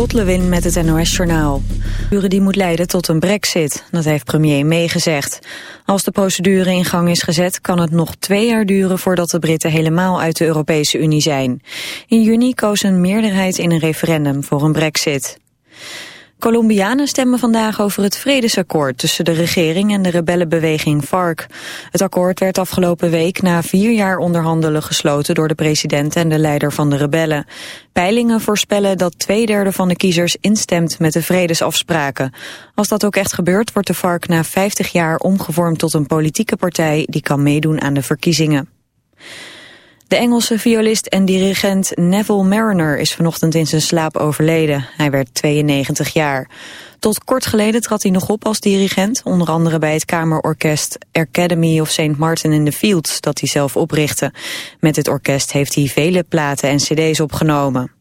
Lot Lewin met het NOS Journaal. Die moet leiden tot een brexit, dat heeft premier May gezegd. Als de procedure in gang is gezet, kan het nog twee jaar duren voordat de Britten helemaal uit de Europese Unie zijn. In juni koos een meerderheid in een referendum voor een brexit. Colombianen stemmen vandaag over het vredesakkoord tussen de regering en de rebellenbeweging FARC. Het akkoord werd afgelopen week na vier jaar onderhandelen gesloten door de president en de leider van de rebellen. Peilingen voorspellen dat twee derde van de kiezers instemt met de vredesafspraken. Als dat ook echt gebeurt, wordt de FARC na 50 jaar omgevormd tot een politieke partij die kan meedoen aan de verkiezingen. De Engelse violist en dirigent Neville Mariner is vanochtend in zijn slaap overleden. Hij werd 92 jaar. Tot kort geleden trad hij nog op als dirigent, onder andere bij het kamerorkest Academy of St. Martin in the Fields, dat hij zelf oprichtte. Met dit orkest heeft hij vele platen en cd's opgenomen.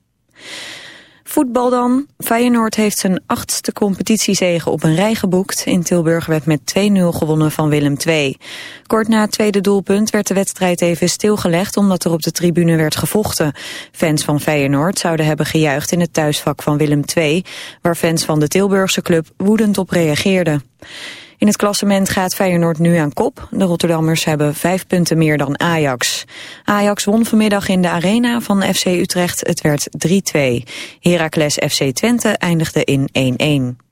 Voetbal dan. Feyenoord heeft zijn achtste competitiezege op een rij geboekt. In Tilburg werd met 2-0 gewonnen van Willem II. Kort na het tweede doelpunt werd de wedstrijd even stilgelegd... omdat er op de tribune werd gevochten. Fans van Feyenoord zouden hebben gejuicht in het thuisvak van Willem II... waar fans van de Tilburgse club woedend op reageerden. In het klassement gaat Feyenoord nu aan kop. De Rotterdammers hebben vijf punten meer dan Ajax. Ajax won vanmiddag in de arena van FC Utrecht. Het werd 3-2. Heracles FC Twente eindigde in 1-1.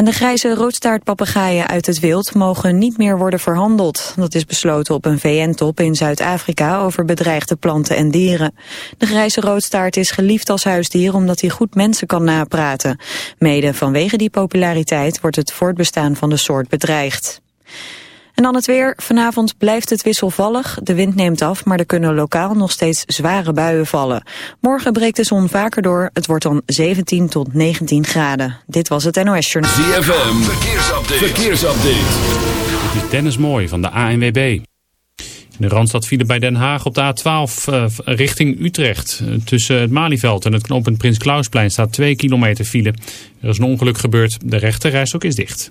En de grijze roodstaartpapegaaien uit het wild mogen niet meer worden verhandeld. Dat is besloten op een VN-top in Zuid-Afrika over bedreigde planten en dieren. De grijze roodstaart is geliefd als huisdier omdat hij goed mensen kan napraten. Mede vanwege die populariteit wordt het voortbestaan van de soort bedreigd. En dan het weer. Vanavond blijft het wisselvallig. De wind neemt af, maar er kunnen lokaal nog steeds zware buien vallen. Morgen breekt de zon vaker door. Het wordt dan 17 tot 19 graden. Dit was het NOS Journal. ZFM, verkeersupdate. verkeersupdate. Dit is Dennis Mooi van de ANWB. De Randstad vielen bij Den Haag op de A12 uh, eh, richting Utrecht. Tussen het Malieveld en het knooppunt Prins Klausplein staat 2 kilometer file. Er is een ongeluk gebeurd. De rechterrijstok is dicht.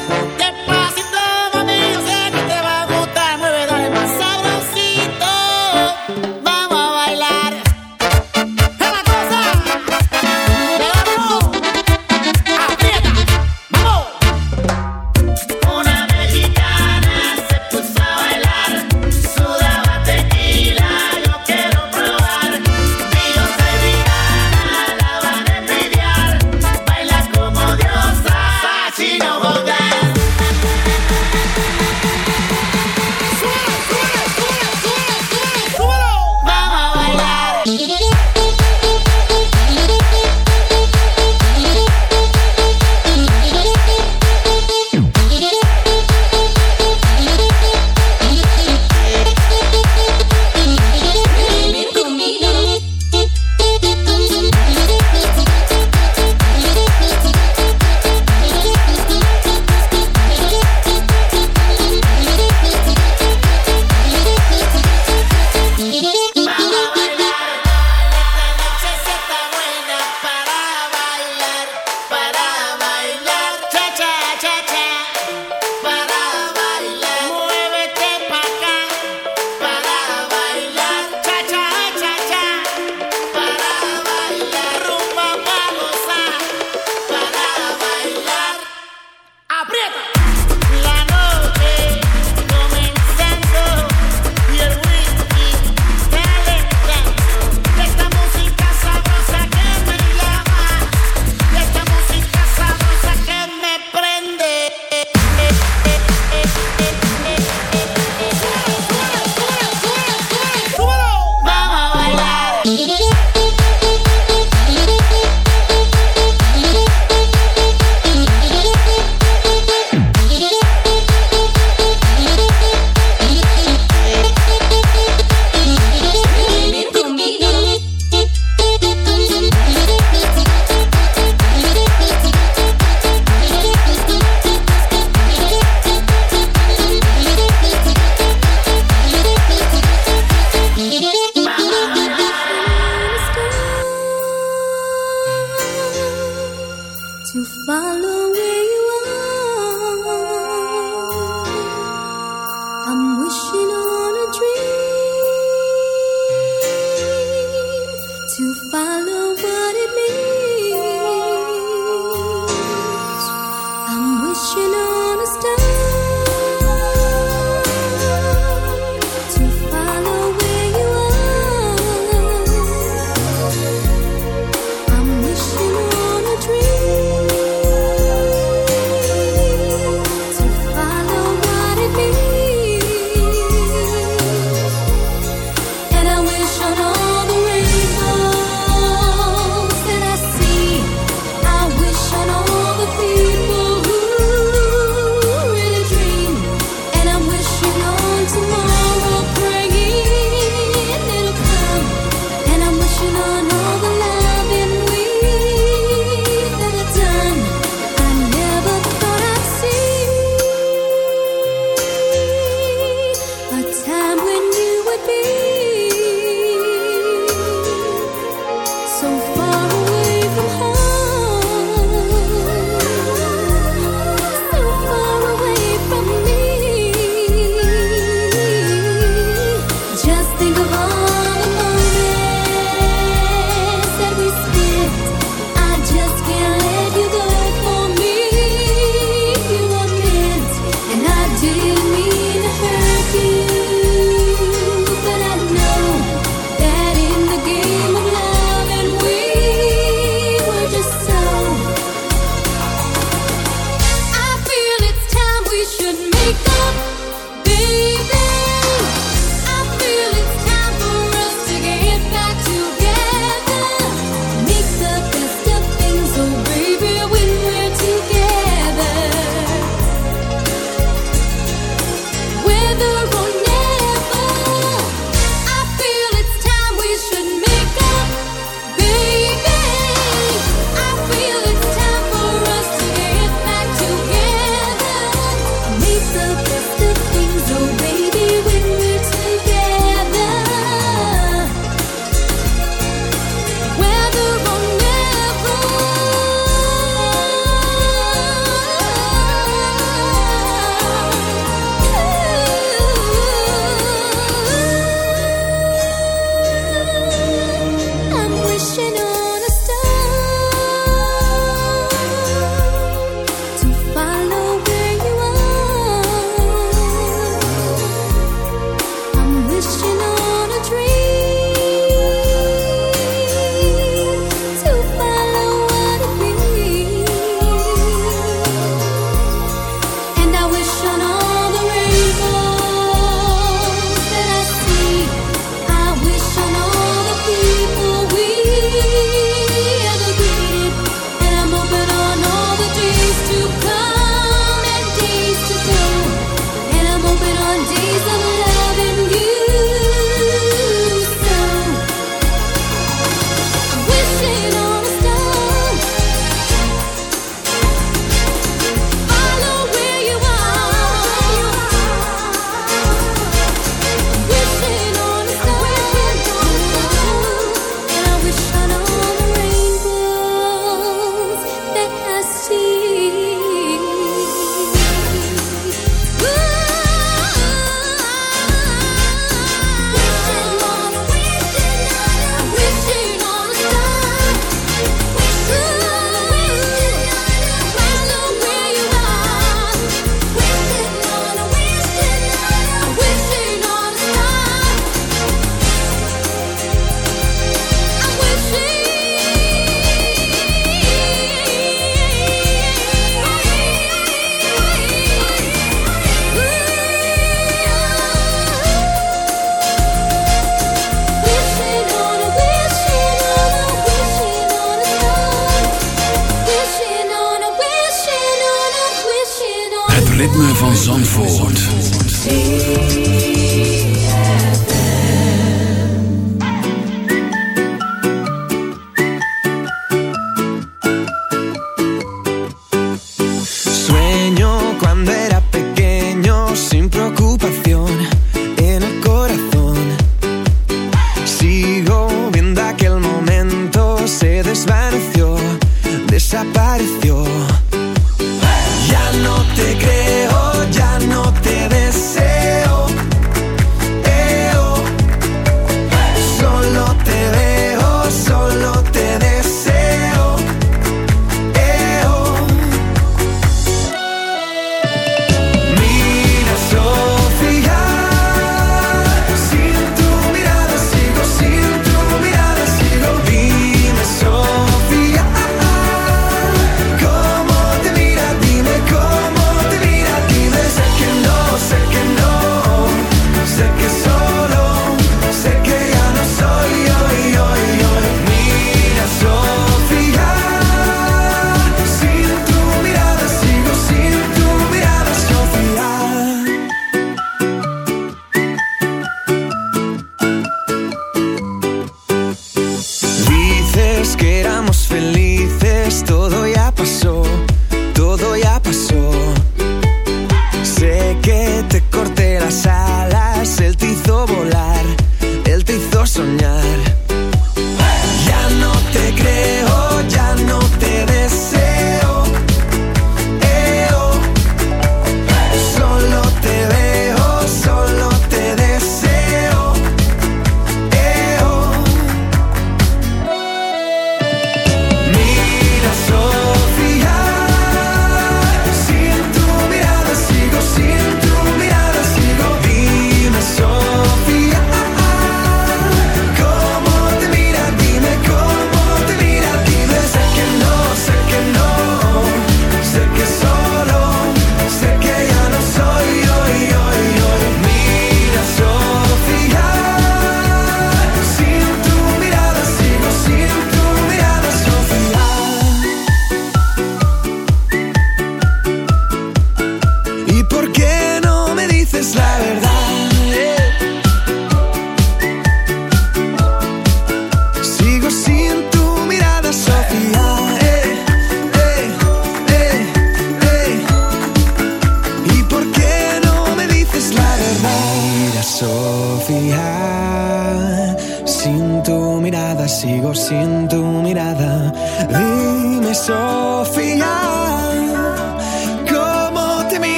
Desapareció.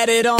Get it on.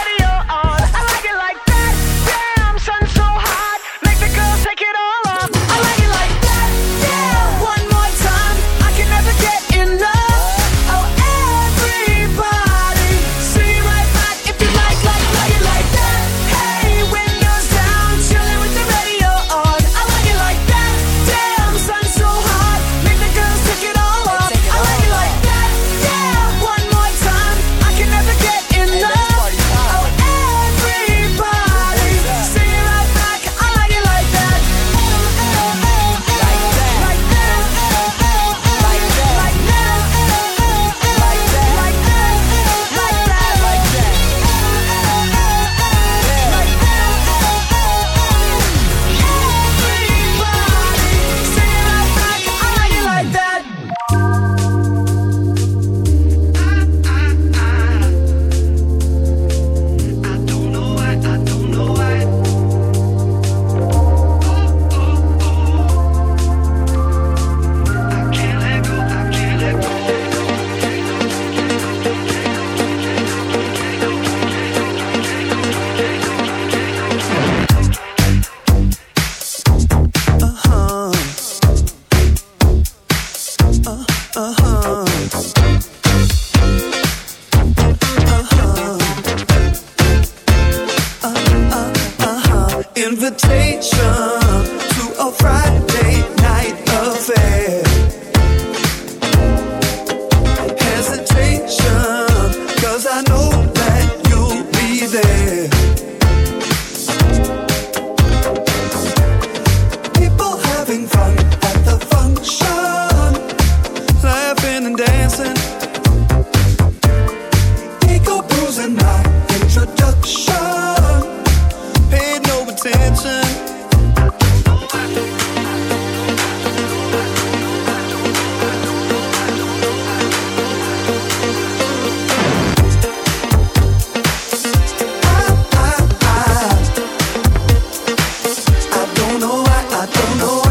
don't know.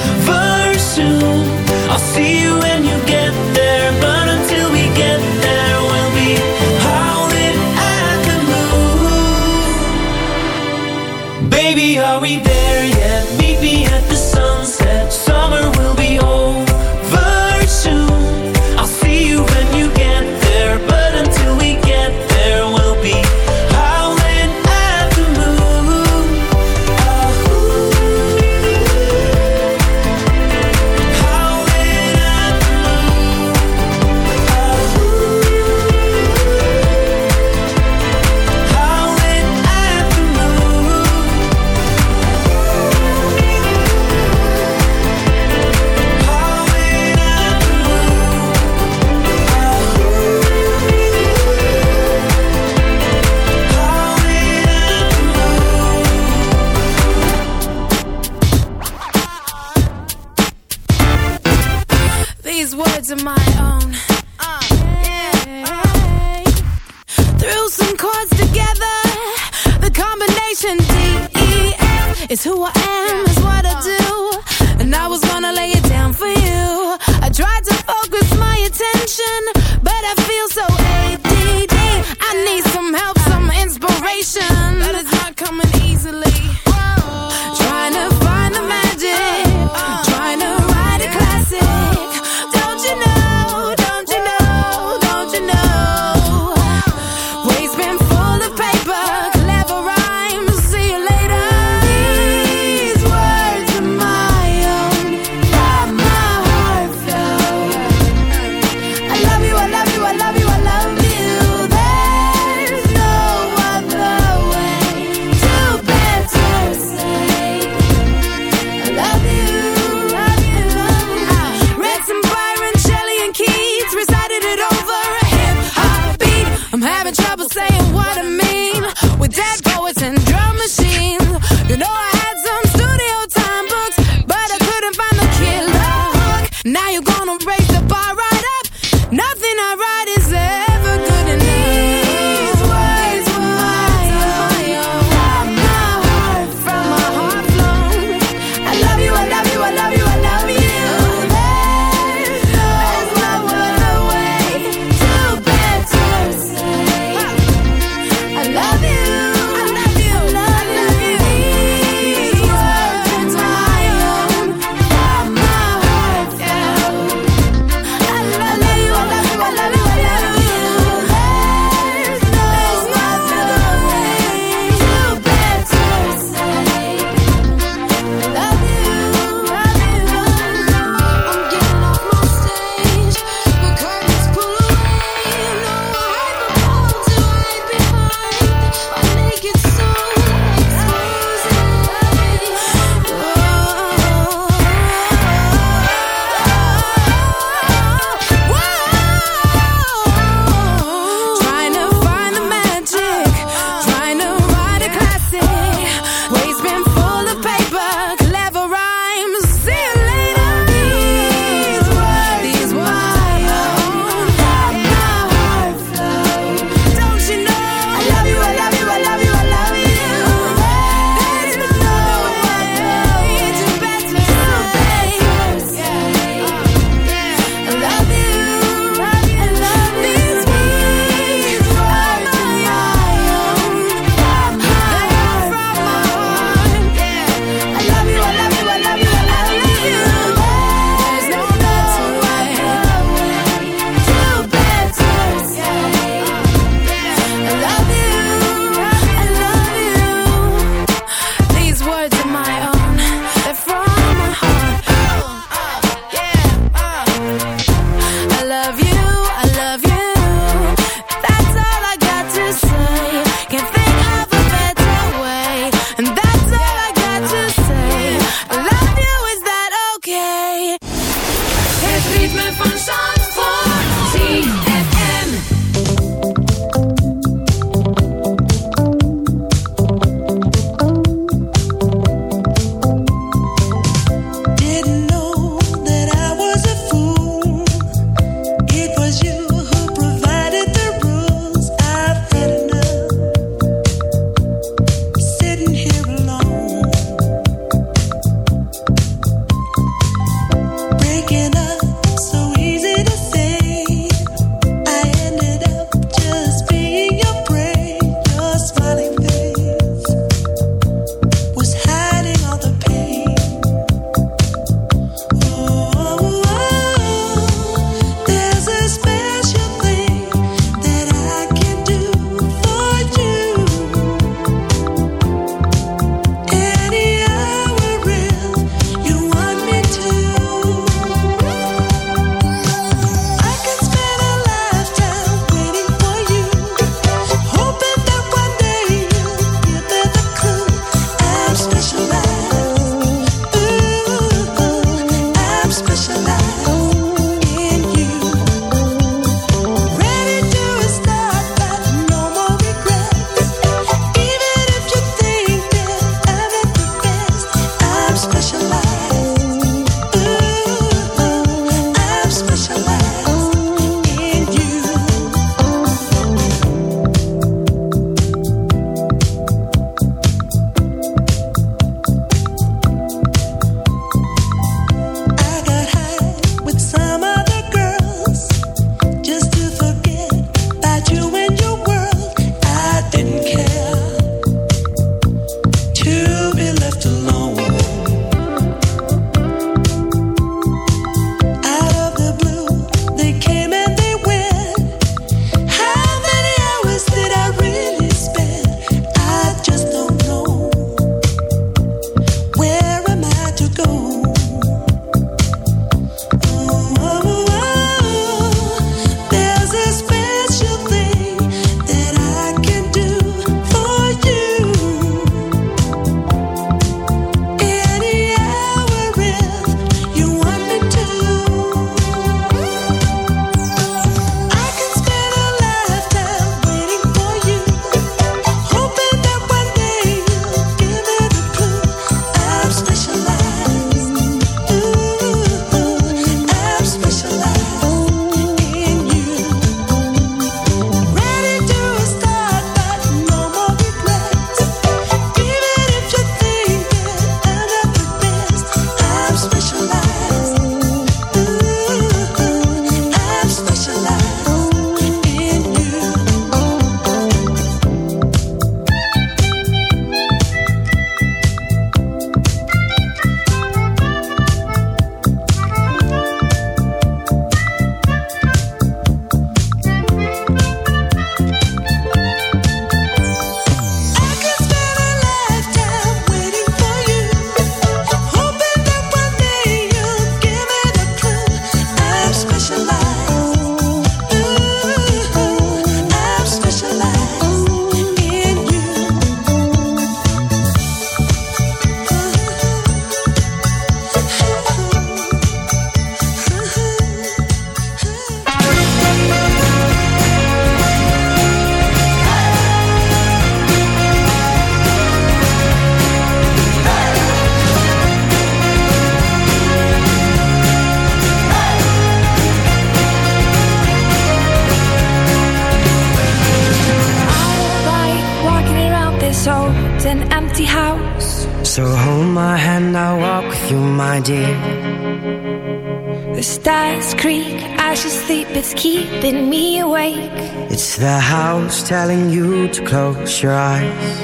It's keeping me awake. It's the house telling you to close your eyes.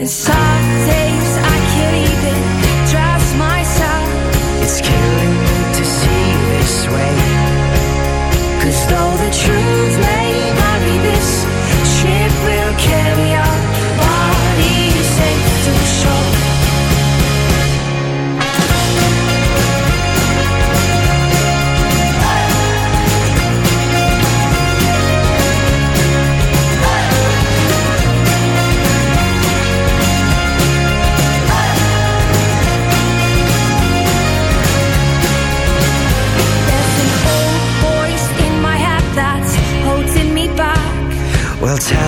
And some days I can't even trust myself. It's killing me to see this way. tell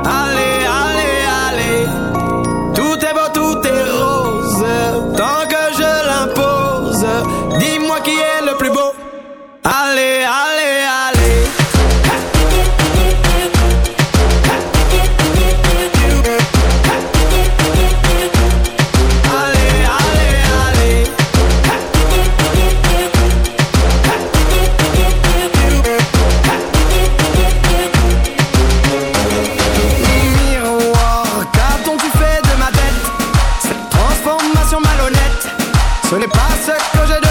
à sec que j'ai de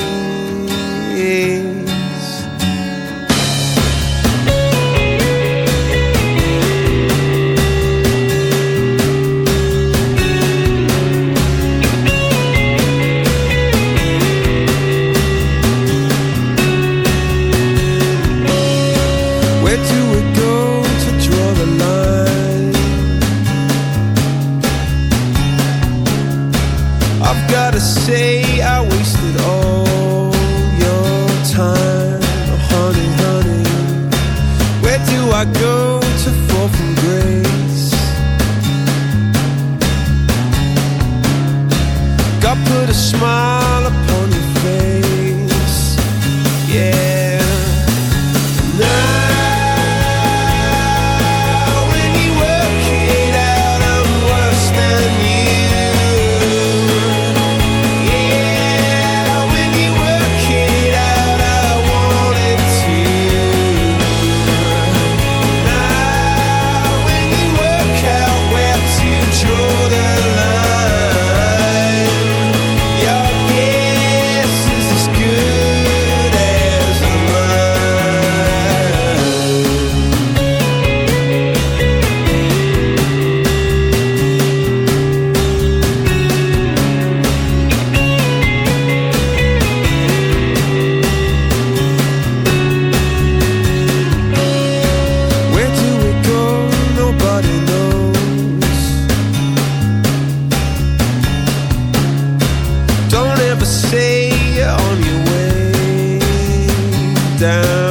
down.